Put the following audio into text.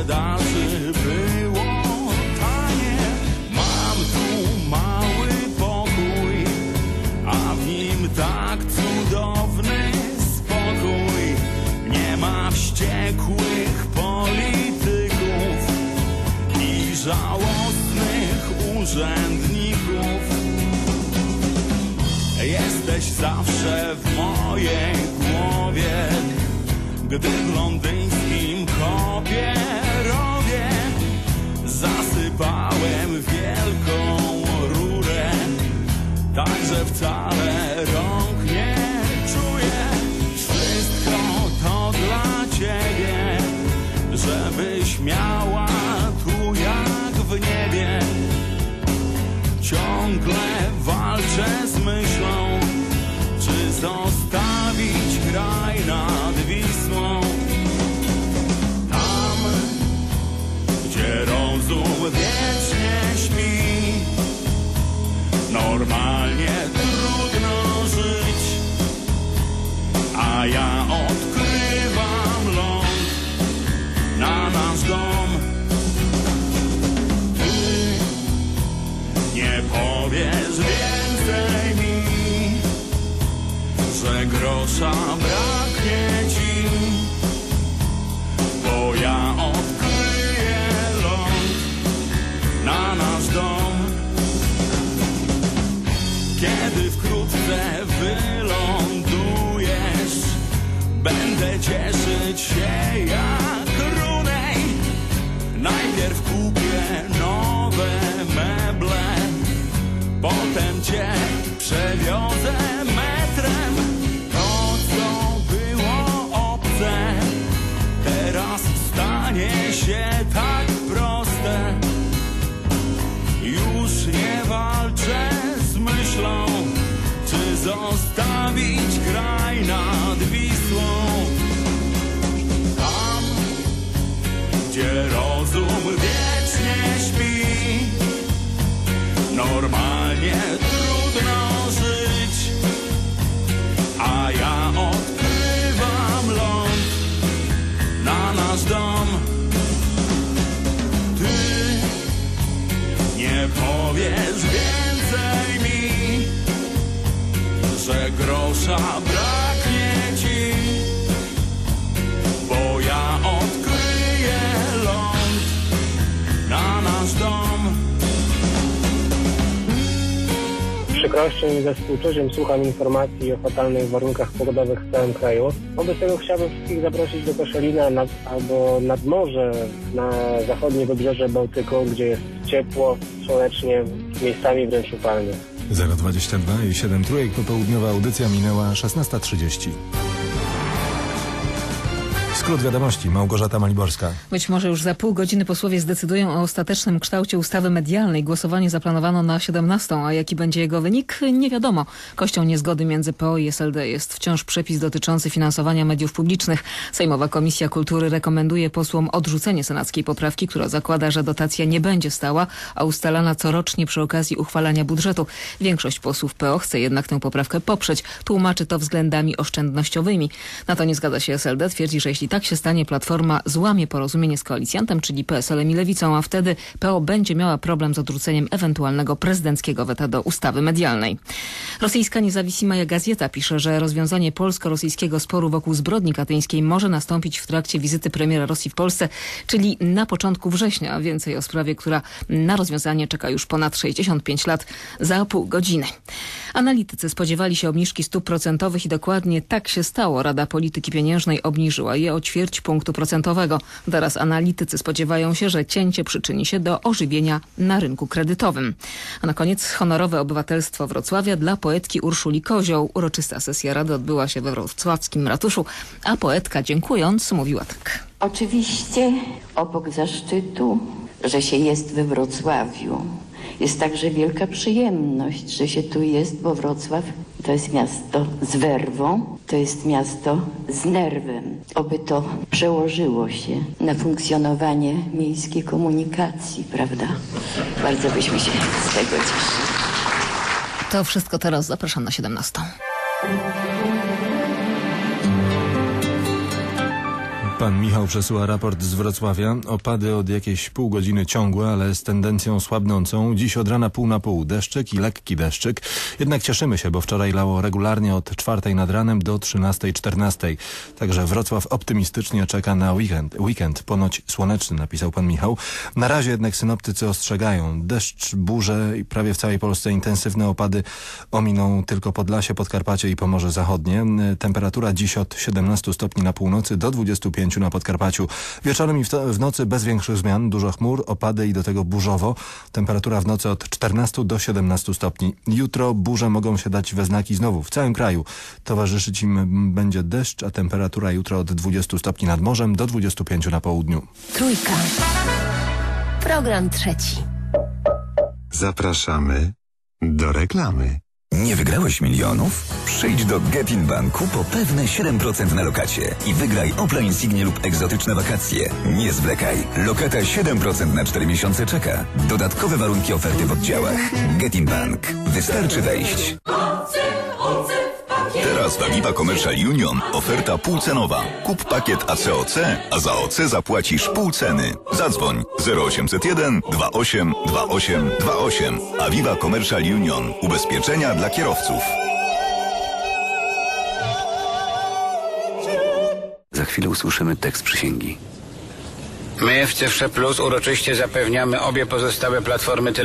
sprzedaży było tanie. Mam tu mały pokój, a w nim tak cudowny spokój. Nie ma wściekłych polityków i żałosnych urzędników. Jesteś zawsze w mojej głowie, gdy w londyńskim grosza braknie ci, bo ja odkryję ląd na nasz dom. Kiedy wkrótce wylądujesz, będę cieszyć się jak runej. Najpierw kupię nowe meble, potem cię stanie się tak proste. Już nie walczę z myślą, czy zostawić kraj nad Wisłą. Tam, gdzie rozum wiecznie śpi. Normalnie trudno grosza braknie ci bo ja odkryję ląd na nasz dom. Z przykrością i ze współczuciem słucham informacji o fatalnych warunkach pogodowych w całym kraju. Wobec tego chciałbym wszystkich zaprosić do Koszalina nad, albo nad morze na zachodnie wybrzeże Bałtyku, gdzie jest ciepło, słonecznie, miejscami wręcz upalnie. 022 i 7 trójek popołudniowa audycja minęła 16.30. Skrót wiadomości, Małgorzata Maliborska. Być może już za pół godziny posłowie zdecydują o ostatecznym kształcie ustawy medialnej. Głosowanie zaplanowano na 17, a jaki będzie jego wynik? Nie wiadomo. Kością niezgody między PO i SLD jest wciąż przepis dotyczący finansowania mediów publicznych. Sejmowa Komisja Kultury rekomenduje posłom odrzucenie senackiej poprawki, która zakłada, że dotacja nie będzie stała, a ustalana corocznie przy okazji uchwalania budżetu. Większość posłów PO chce jednak tę poprawkę poprzeć. Tłumaczy to względami oszczędnościowymi. Na to nie zgadza się SLD. Twierdzi, że jeśli tak się stanie, Platforma złamie porozumienie z koalicjantem, czyli PSL-em i Lewicą, a wtedy PO będzie miała problem z odrzuceniem ewentualnego prezydenckiego weta do ustawy medialnej. Rosyjska niezawisima Gazeta pisze, że rozwiązanie polsko-rosyjskiego sporu wokół zbrodni katyńskiej może nastąpić w trakcie wizyty premiera Rosji w Polsce, czyli na początku września. Więcej o sprawie, która na rozwiązanie czeka już ponad 65 lat za pół godziny. Analitycy spodziewali się obniżki stóp procentowych i dokładnie tak się stało. Rada Polityki Pieniężnej obniżyła je o ćwierć punktu procentowego. Teraz analitycy spodziewają się, że cięcie przyczyni się do ożywienia na rynku kredytowym. A na koniec honorowe obywatelstwo Wrocławia dla poetki Urszuli Kozioł. Uroczysta sesja Rady odbyła się we wrocławskim ratuszu, a poetka dziękując mówiła tak. Oczywiście obok zaszczytu, że się jest we Wrocławiu, jest także wielka przyjemność, że się tu jest, bo Wrocław to jest miasto z werwą, to jest miasto z nerwem. Oby to przełożyło się na funkcjonowanie miejskiej komunikacji, prawda? Bardzo byśmy się z tego cieszyli. To wszystko teraz zapraszam na 17. Pan Michał przesyła raport z Wrocławia. Opady od jakieś pół godziny ciągłe, ale z tendencją słabnącą. Dziś od rana pół na pół deszczyk i lekki deszczyk. Jednak cieszymy się, bo wczoraj lało regularnie od czwartej nad ranem do 13.14. Także Wrocław optymistycznie czeka na weekend. Weekend ponoć słoneczny, napisał pan Michał. Na razie jednak synoptycy ostrzegają. Deszcz, burze i prawie w całej Polsce intensywne opady ominą tylko Podlasie, Podkarpacie i Pomorze Zachodnie. Temperatura dziś od 17 stopni na północy do 25 na Podkarpaciu. Wieczorem i w, w nocy bez większych zmian, dużo chmur, opady i do tego burzowo. Temperatura w nocy od 14 do 17 stopni. Jutro burze mogą się dać we znaki znowu w całym kraju. Towarzyszyć im będzie deszcz, a temperatura jutro od 20 stopni nad morzem do 25 na południu. Trójka. Program trzeci. Zapraszamy do reklamy. Nie wygrałeś milionów? Przyjdź do Getin Banku po pewne 7% na lokacie i wygraj Opla Insignie lub egzotyczne wakacje. Nie zwlekaj. Lokata 7% na 4 miesiące czeka. Dodatkowe warunki oferty w oddziałach. Getin Bank. Wystarczy wejść. Teraz w Aviva Commercial Union oferta półcenowa. Kup pakiet ACOC, a za OC zapłacisz pół ceny. Zadzwoń 0801 28 28 28. Aviva Commercial Union. Ubezpieczenia dla kierowców. Za chwilę usłyszymy tekst przysięgi. My w Cyfrze Plus uroczyście zapewniamy obie pozostałe platformy